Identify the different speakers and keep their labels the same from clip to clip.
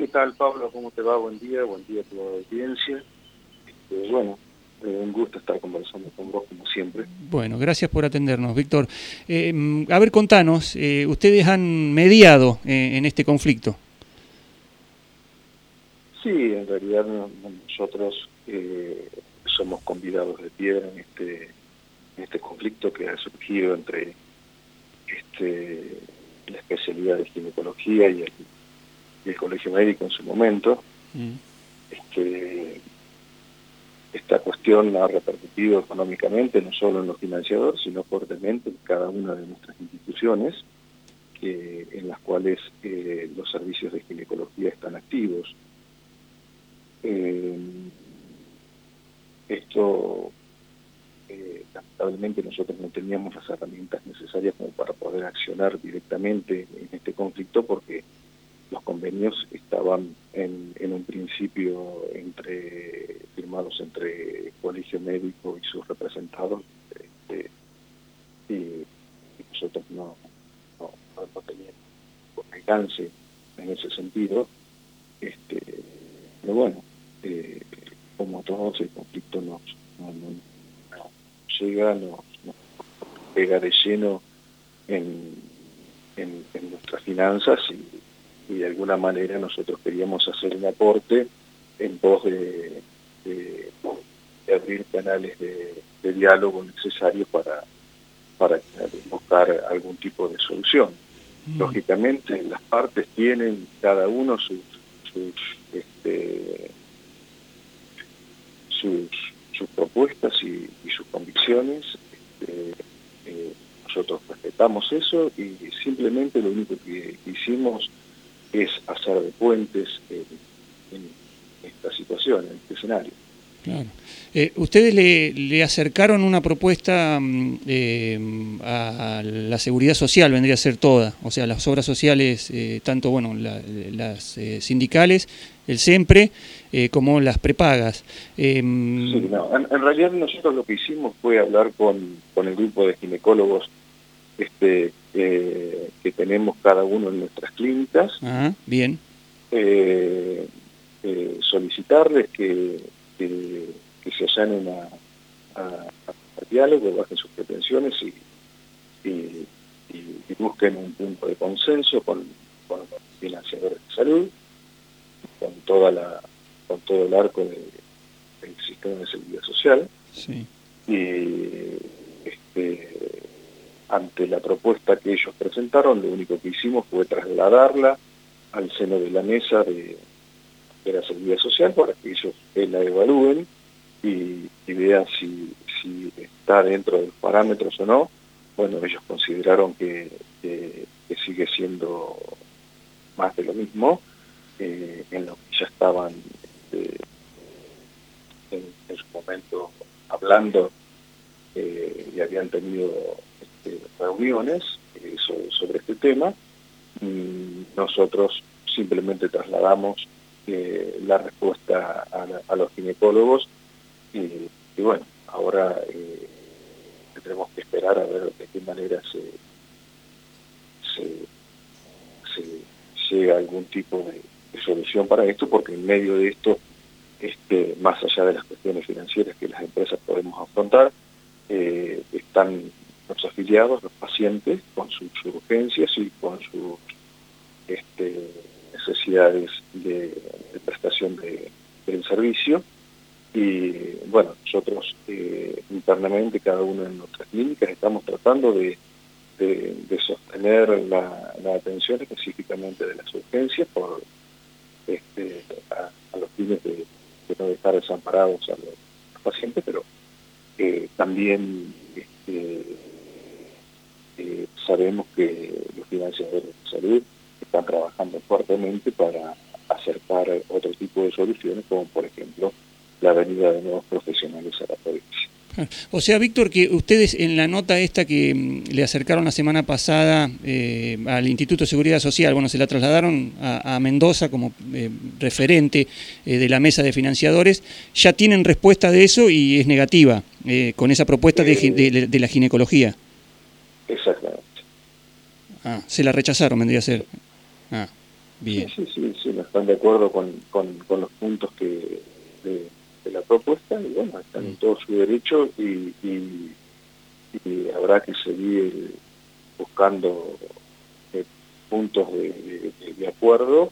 Speaker 1: ¿Qué tal, Pablo? ¿Cómo te va? Buen día, buen día a tu audiencia. Este, bueno, eh, un gusto estar conversando con vos, como siempre.
Speaker 2: Bueno, gracias por atendernos, Víctor. Eh, a ver, contanos, eh, ustedes han mediado en este conflicto.
Speaker 1: Sí, en realidad nosotros somos convidados de piedra en este, en este conflicto que ha surgido entre este, la especialidad de ginecología y el y el Colegio Médico en su momento. Mm. Este, esta cuestión ha repercutido económicamente no solo en los financiadores, sino fuertemente en cada una de nuestras instituciones, en las cuales eh, los servicios de ginecología están activos. Eh, esto, eh, lamentablemente nosotros no teníamos las herramientas necesarias como para poder accionar directamente en este conflicto porque los convenios estaban en, un principio entre firmados entre Colegio Médico y sus representados este, y, nosotros no, no, teníamos alcance en ese sentido este pero bueno eh, como todos el conflicto nos, llega nos, pega de lleno en, en, en nuestras finanzas y y de alguna manera nosotros queríamos hacer un aporte en pos de, abrir canales de, diálogo necesarios para, para buscar algún tipo de solución. Mm. Lógicamente las partes tienen cada uno sus, sus, este, sus, propuestas y, sus convicciones. Este, eh, nosotros respetamos eso y simplemente lo único que hicimos es hacer de puentes en, esta situación, en este escenario.
Speaker 2: Claro. Eh, ¿Ustedes le, acercaron una propuesta mm, eh, a la seguridad social, vendría a ser toda? O sea, las obras sociales, eh, tanto bueno las sindicales, el SEMPRE, como las prepagas.
Speaker 1: Mm, sí, no. en, realidad nosotros lo que hicimos fue hablar con, con el grupo de ginecólogos este, eh, que tenemos cada uno en nuestras clínicas.
Speaker 2: Ah, bien.
Speaker 1: Eh, eh, solicitarles que, que, se allanen a, a, diálogo, bajen sus pretensiones y, y, busquen un punto de consenso con, con los financiadores de salud, con toda la con todo el arco del sistema de seguridad social.
Speaker 2: Sí.
Speaker 1: Y este, ante la propuesta que ellos presentaron, lo único que hicimos fue trasladarla al seno de la mesa de, la seguridad social para que ellos la evalúen y, vean si, está dentro de los parámetros o no. Bueno, ellos consideraron que, sigue siendo más de lo mismo, eh, en lo que ya estaban este, en, su momento hablando eh, y habían tenido este, reuniones eh, sobre, este tema. nosotros simplemente trasladamos eh, la respuesta a, los ginecólogos y, bueno, ahora eh, tendremos que esperar a ver de qué manera se, se, llega a algún tipo de, solución para esto, porque en medio de esto, este, más allá de las cuestiones financieras que las empresas podemos afrontar, están los afiliados, los pacientes, con sus urgencias y con sus este, necesidades de, prestación del servicio. Y bueno, nosotros eh, internamente, cada uno en nuestras clínicas, estamos tratando de, sostener la, atención específicamente de las urgencias por este, a, los fines de, no dejar desamparados a los, pacientes, pero eh, también este, sabemos que los financiadores de salud están trabajando fuertemente para acercar otro tipo de soluciones, como por ejemplo la venida de nuevos profesionales a la provincia.
Speaker 2: O sea, Víctor, que ustedes en la nota esta que mm, le acercaron la semana pasada eh, al Instituto de Seguridad Social, bueno, se la trasladaron a, Mendoza como eh, referente eh, de la mesa de financiadores, ya tienen respuesta de eso y es negativa con esa propuesta de, de la ginecología.
Speaker 1: Exactamente.
Speaker 2: Ah, se la rechazaron, vendría a ser. Ah.
Speaker 1: Bien. Sí, sí, sí, no están de acuerdo con, con, los puntos que de, la propuesta y bueno, están en mm. todo su derecho y, y, habrá que seguir buscando eh, puntos de, de, acuerdo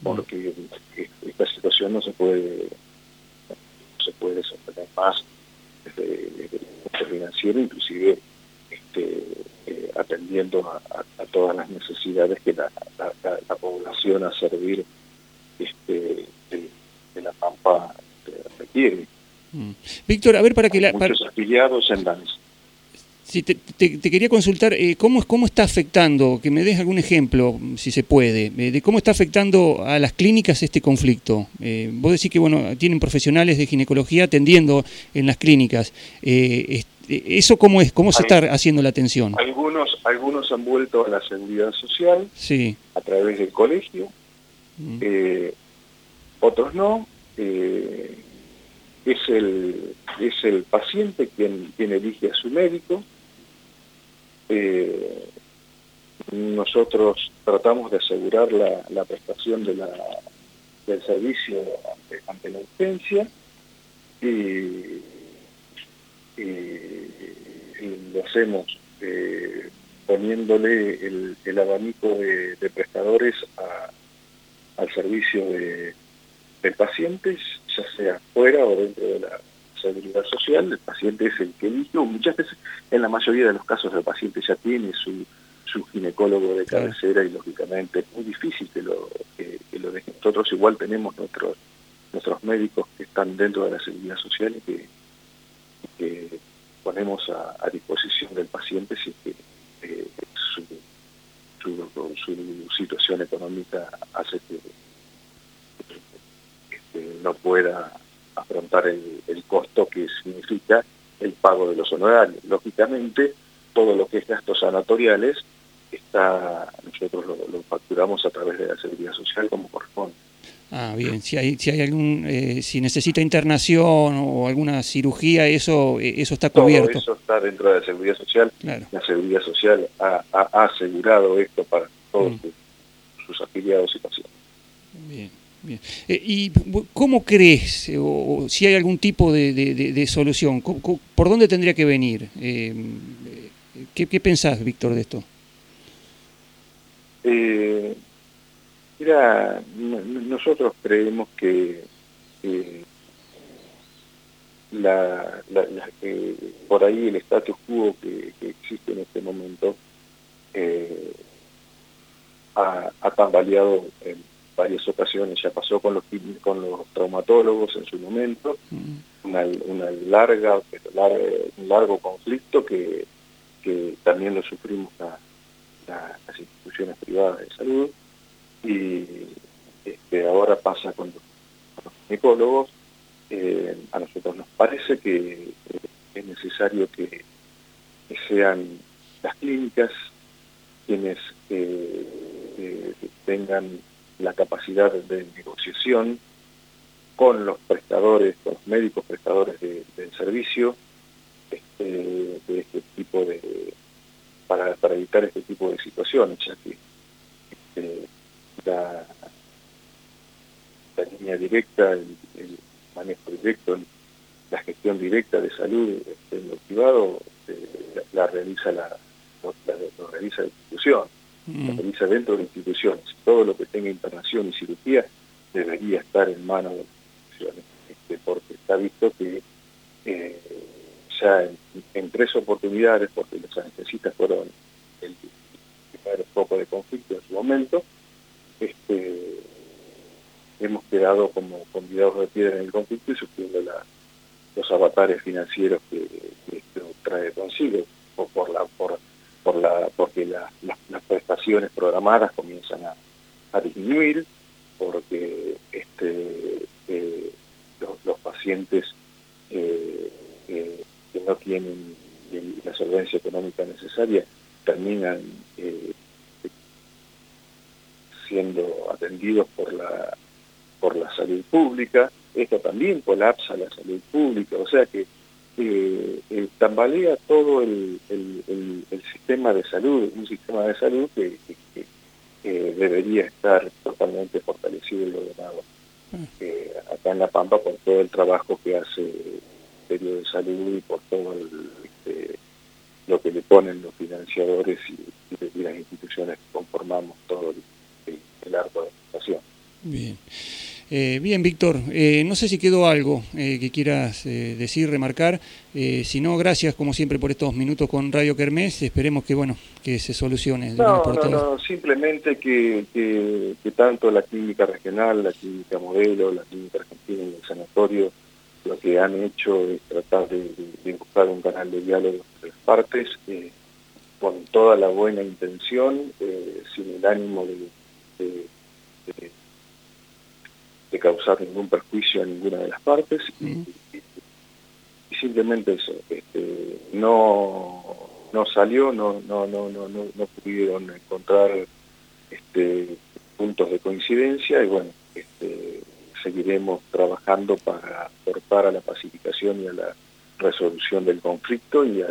Speaker 1: mm. porque esta situación no se puede no se puede sostener más desde, desde el punto financiero, inclusive este, atendiendo a, todas las necesidades que la, población a servir este, de, la Pampa este, requiere.
Speaker 2: Mm. Víctor, a ver, para que la...
Speaker 1: Muchos afiliados en danza.
Speaker 2: Sí, te, quería consultar, eh, ¿cómo, ¿cómo está afectando, que me des algún ejemplo, si se puede, eh, de cómo está afectando a las clínicas este conflicto? Eh, vos decís que bueno, tienen profesionales de ginecología atendiendo en las clínicas. Eh, ¿Eso cómo es? ¿Cómo se está haciendo la atención?
Speaker 1: Algunos, algunos han vuelto a la seguridad social
Speaker 2: sí.
Speaker 1: a través del colegio, mm. eh, otros no. Eh, es, el, es el paciente quien, quien elige a su médico. Eh, nosotros tratamos de asegurar la, la prestación de la, del servicio ante, ante la urgencia y lo hacemos eh, poniéndole el, el abanico de, prestadores al servicio de, pacientes, ya sea fuera o dentro de la seguridad social, el paciente es el que elige, muchas veces, en la mayoría de los casos el paciente ya tiene su, su ginecólogo de cabecera y lógicamente es muy difícil que lo, que, lo dejen. Nosotros igual tenemos nuestros nuestros médicos que están dentro de la seguridad social y que que ponemos a, disposición del paciente si que eh, su, situación económica hace que, no pueda afrontar el, costo que significa el pago de los honorarios. Lógicamente, todo lo que es gastos sanatoriales está nosotros lo facturamos a través de la seguridad social como corresponde.
Speaker 2: Ah, bien. Si hay, si hay algún, eh, si necesita internación o alguna cirugía, eso, eh, eso está cubierto.
Speaker 1: Todo eso está dentro de la seguridad social. La seguridad social ha, asegurado esto para todos mm. sus afiliados y pacientes.
Speaker 2: Bien. Bien. Eh, ¿Y cómo crees, o, si hay algún tipo de, de, solución, por dónde tendría que venir? ¿qué, ¿Qué pensás, Víctor, de esto?
Speaker 1: Eh, Mira, nosotros creemos que la, por ahí el status quo que, existe en este momento eh, ha, tambaleado en varias ocasiones, ya pasó con los con los traumatólogos en su momento, mm. una, larga, un largo conflicto que, que también lo sufrimos las instituciones privadas de salud, y este, ahora pasa con los, ginecólogos. Eh, a nosotros nos parece que eh, es necesario que, sean las clínicas quienes eh, tengan la capacidad de negociación con los prestadores, con los médicos prestadores del servicio, este, de este tipo de, para, para evitar este tipo de situaciones, ya que este, la, línea directa, el, manejo directo, la gestión directa de salud en lo privado eh, la, realiza la, realiza la institución, mm. realiza dentro de instituciones. Todo lo que tenga internación y cirugía debería estar en manos de las instituciones, este, porque está visto que eh, ya en, tres oportunidades, porque los anestesistas fueron el primer foco de conflicto en su momento, este, hemos quedado como convidados de piedra en el conflicto y sufriendo los avatares financieros que, esto trae consigo, por la, por, por la, porque las prestaciones programadas comienzan a, disminuir, porque este, eh, los, pacientes eh, eh, que no tienen la solvencia económica necesaria terminan siendo atendidos por la, por la salud pública, esto también colapsa la salud pública, o sea que eh, eh, tambalea todo el, el, sistema de salud, un sistema de salud que, eh, debería estar totalmente fortalecido el gobernador. Ah. acá en La Pampa por todo el trabajo que hace el Ministerio de Salud y por todo este, lo que le ponen los financiadores y, las instituciones que conformamos todo el, el, arco de la
Speaker 2: Bien. Eh, bien, Víctor, eh, no sé si quedó algo eh, que quieras decir, remarcar. si no, gracias como siempre por estos minutos con Radio Kermés. Esperemos que bueno que se solucione.
Speaker 1: No, no, no, simplemente que, que, tanto la clínica regional, la clínica modelo, la clínica argentina y el sanatorio, lo que han hecho es tratar de, buscar un canal de diálogo entre las partes, con toda la buena intención, sin el ánimo de de causar ningún perjuicio a ninguna de las partes y, simplemente eso este, no no salió no no no no no, pudieron encontrar este puntos de coincidencia y bueno este, seguiremos trabajando para aportar a la pacificación y a la resolución del conflicto y,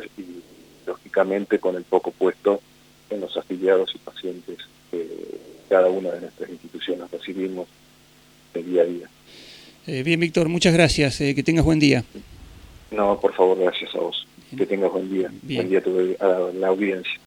Speaker 1: lógicamente con el poco puesto en los afiliados y pacientes que cada una de nuestras instituciones recibimos día a día.
Speaker 2: Eh, bien, Víctor, muchas gracias. Eh, que tengas buen día.
Speaker 1: No, por favor, gracias a vos. Que tengas buen día. Buen día a la audiencia.